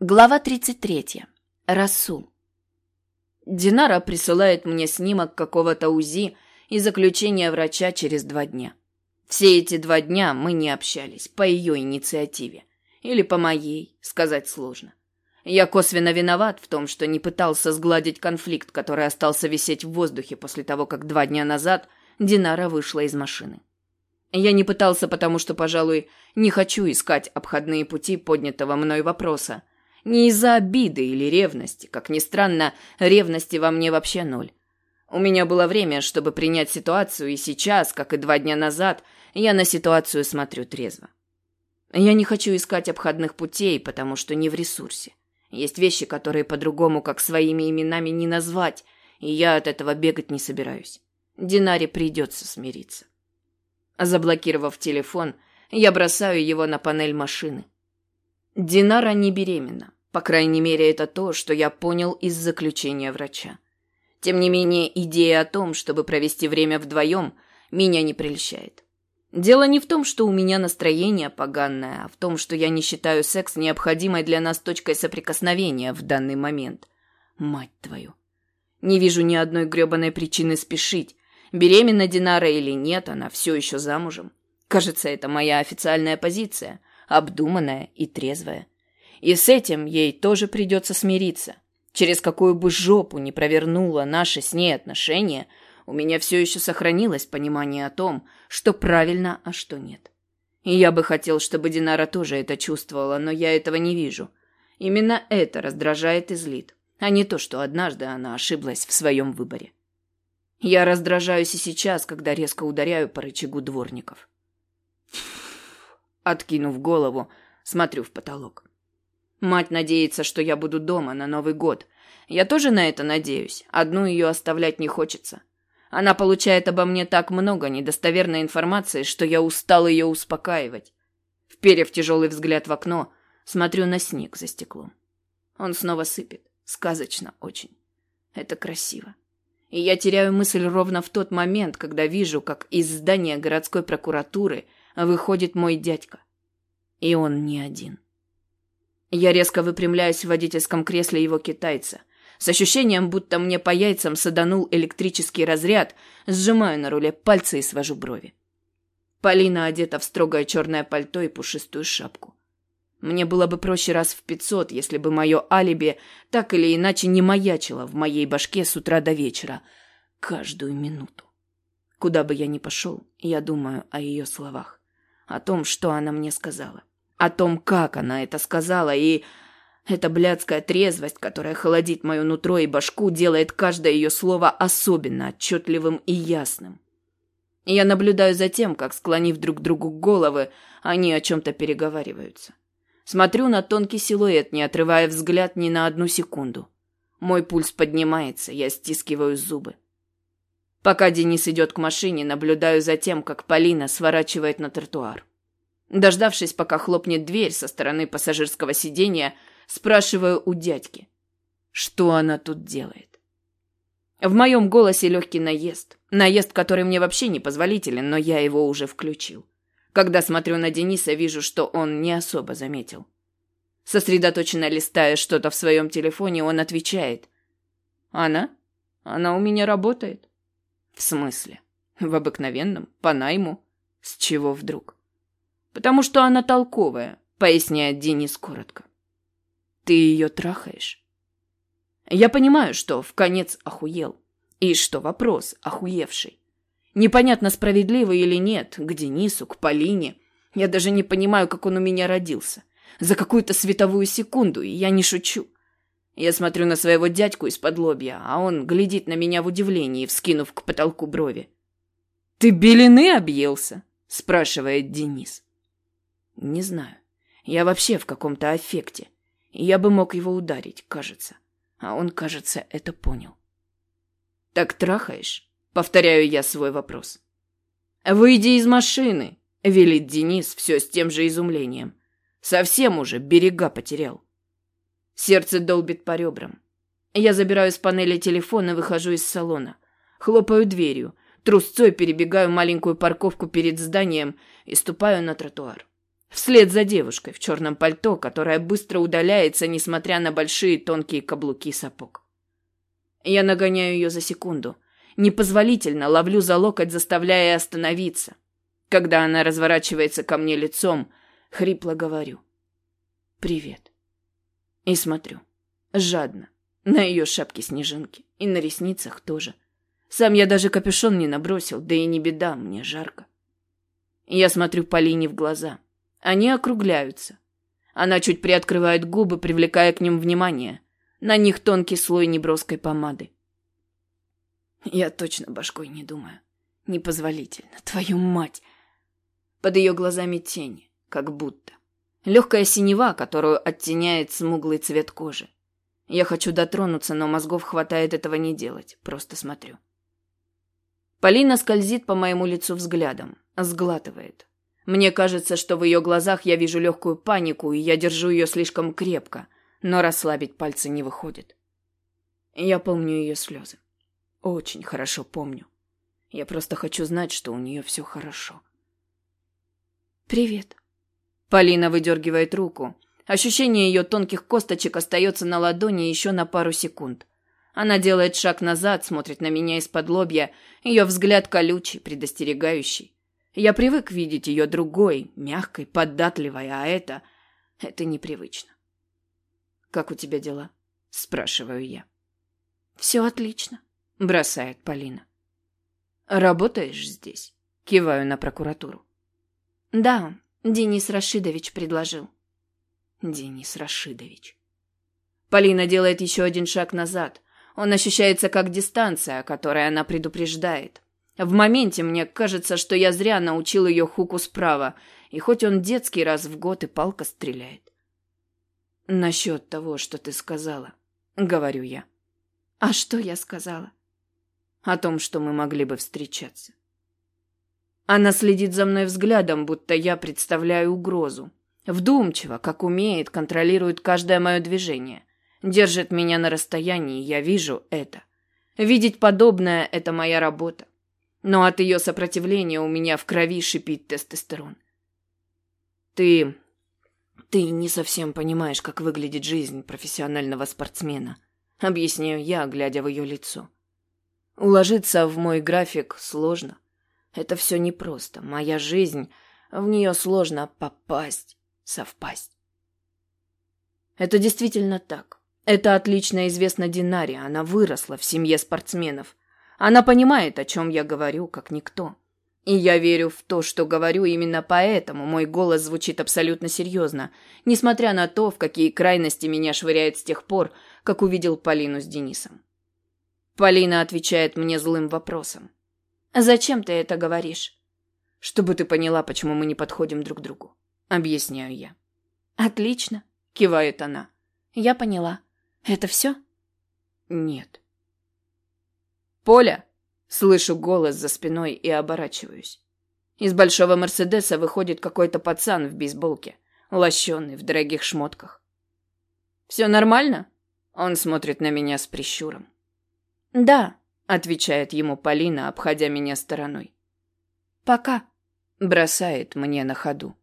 Глава 33. Расул. Динара присылает мне снимок какого-то УЗИ и заключение врача через два дня. Все эти два дня мы не общались, по ее инициативе. Или по моей, сказать сложно. Я косвенно виноват в том, что не пытался сгладить конфликт, который остался висеть в воздухе после того, как два дня назад Динара вышла из машины. Я не пытался, потому что, пожалуй, не хочу искать обходные пути поднятого мной вопроса, не из-за обиды или ревности. Как ни странно, ревности во мне вообще ноль. У меня было время, чтобы принять ситуацию, и сейчас, как и два дня назад, я на ситуацию смотрю трезво. Я не хочу искать обходных путей, потому что не в ресурсе. Есть вещи, которые по-другому, как своими именами, не назвать, и я от этого бегать не собираюсь. Динаре придется смириться. Заблокировав телефон, я бросаю его на панель машины. Динара не беременна. По крайней мере, это то, что я понял из заключения врача. Тем не менее, идея о том, чтобы провести время вдвоем, меня не прельщает. Дело не в том, что у меня настроение поганое, а в том, что я не считаю секс необходимой для нас точкой соприкосновения в данный момент. Мать твою. Не вижу ни одной гребаной причины спешить. Беременна Динара или нет, она все еще замужем. Кажется, это моя официальная позиция, обдуманная и трезвая. И с этим ей тоже придется смириться. Через какую бы жопу ни провернула наши с ней отношения, у меня все еще сохранилось понимание о том, что правильно, а что нет. И я бы хотел, чтобы Динара тоже это чувствовала, но я этого не вижу. Именно это раздражает и злит, а не то, что однажды она ошиблась в своем выборе. Я раздражаюсь и сейчас, когда резко ударяю по рычагу дворников. Откинув голову, смотрю в потолок. Мать надеется, что я буду дома на Новый год. Я тоже на это надеюсь. Одну ее оставлять не хочется. Она получает обо мне так много недостоверной информации, что я устал ее успокаивать. Вперев тяжелый взгляд в окно, смотрю на снег за стеклом. Он снова сыпет. Сказочно очень. Это красиво. И я теряю мысль ровно в тот момент, когда вижу, как из здания городской прокуратуры выходит мой дядька. И он не один. Я резко выпрямляюсь в водительском кресле его китайца. С ощущением, будто мне по яйцам саданул электрический разряд, сжимаю на руле пальцы и свожу брови. Полина одета в строгое черное пальто и пушистую шапку. Мне было бы проще раз в пятьсот, если бы мое алиби так или иначе не маячило в моей башке с утра до вечера. Каждую минуту. Куда бы я ни пошел, я думаю о ее словах. О том, что она мне сказала о том, как она это сказала, и эта блядская трезвость, которая холодит мое нутро и башку, делает каждое ее слово особенно отчетливым и ясным. Я наблюдаю за тем, как, склонив друг другу головы, они о чем-то переговариваются. Смотрю на тонкий силуэт, не отрывая взгляд ни на одну секунду. Мой пульс поднимается, я стискиваю зубы. Пока Денис идет к машине, наблюдаю за тем, как Полина сворачивает на тротуар. Дождавшись, пока хлопнет дверь со стороны пассажирского сиденья, спрашиваю у дядьки, что она тут делает. В моем голосе легкий наезд. Наезд, который мне вообще не позволителен, но я его уже включил. Когда смотрю на Дениса, вижу, что он не особо заметил. Сосредоточенно листая что-то в своем телефоне, он отвечает. «Она? Она у меня работает?» «В смысле? В обыкновенном? По найму? С чего вдруг?» Потому что она толковая», — поясняет Денис коротко. «Ты ее трахаешь?» Я понимаю, что в конец охуел. И что вопрос охуевший. Непонятно, справедливый или нет, к Денису, к Полине. Я даже не понимаю, как он у меня родился. За какую-то световую секунду, и я не шучу. Я смотрю на своего дядьку из-под лобья, а он глядит на меня в удивлении, вскинув к потолку брови. «Ты белины объелся?» – спрашивает Денис. Не знаю. Я вообще в каком-то аффекте. Я бы мог его ударить, кажется. А он, кажется, это понял. «Так трахаешь?» — повторяю я свой вопрос. «Выйди из машины!» — велит Денис все с тем же изумлением. «Совсем уже берега потерял». Сердце долбит по ребрам. Я забираю с панели телефон и выхожу из салона. Хлопаю дверью, трусцой перебегаю маленькую парковку перед зданием и ступаю на тротуар. Вслед за девушкой в черном пальто, которая быстро удаляется, несмотря на большие тонкие каблуки сапог. Я нагоняю ее за секунду. Непозволительно ловлю за локоть, заставляя остановиться. Когда она разворачивается ко мне лицом, хрипло говорю. «Привет». И смотрю. Жадно. На ее шапке снежинки. И на ресницах тоже. Сам я даже капюшон не набросил, да и не беда, мне жарко. Я смотрю Полине в глаза. Они округляются. Она чуть приоткрывает губы, привлекая к ним внимание. На них тонкий слой неброской помады. Я точно башкой не думаю. Непозволительно. Твою мать! Под ее глазами тени, как будто. Легкая синева, которую оттеняет смуглый цвет кожи. Я хочу дотронуться, но мозгов хватает этого не делать. Просто смотрю. Полина скользит по моему лицу взглядом, сглатывает. Мне кажется, что в ее глазах я вижу легкую панику, и я держу ее слишком крепко, но расслабить пальцы не выходит. Я помню ее слезы. Очень хорошо помню. Я просто хочу знать, что у нее все хорошо. «Привет». Полина выдергивает руку. Ощущение ее тонких косточек остается на ладони еще на пару секунд. Она делает шаг назад, смотрит на меня из-под лобья. Ее взгляд колючий, предостерегающий. Я привык видеть ее другой, мягкой, податливой, а это... Это непривычно. «Как у тебя дела?» – спрашиваю я. «Все отлично», – бросает Полина. «Работаешь здесь?» – киваю на прокуратуру. «Да, Денис Рашидович предложил». «Денис Рашидович». Полина делает еще один шаг назад. Он ощущается как дистанция, о которой она предупреждает. В моменте мне кажется, что я зря научил ее хуку справа, и хоть он детский раз в год и палка стреляет. «Насчет того, что ты сказала», — говорю я. «А что я сказала?» «О том, что мы могли бы встречаться». Она следит за мной взглядом, будто я представляю угрозу. Вдумчиво, как умеет, контролирует каждое мое движение. Держит меня на расстоянии, я вижу это. Видеть подобное – это моя работа. Но от ее сопротивления у меня в крови шипит тестостерон. Ты... ты не совсем понимаешь, как выглядит жизнь профессионального спортсмена. Объясняю я, глядя в ее лицо. Уложиться в мой график сложно. Это все непросто. Моя жизнь, в нее сложно попасть, совпасть. Это действительно так. Это отлично известно Динаре, она выросла в семье спортсменов. Она понимает, о чем я говорю, как никто. И я верю в то, что говорю, именно поэтому мой голос звучит абсолютно серьезно, несмотря на то, в какие крайности меня швыряет с тех пор, как увидел Полину с Денисом. Полина отвечает мне злым вопросом. «Зачем ты это говоришь?» «Чтобы ты поняла, почему мы не подходим друг другу», — объясняю я. «Отлично», — кивает она. «Я поняла. Это все? Нет. Поля! Слышу голос за спиной и оборачиваюсь. Из большого Мерседеса выходит какой-то пацан в бейсболке, лощеный, в дорогих шмотках. «Все нормально?» Он смотрит на меня с прищуром. «Да», — отвечает ему Полина, обходя меня стороной. «Пока», — бросает мне на ходу.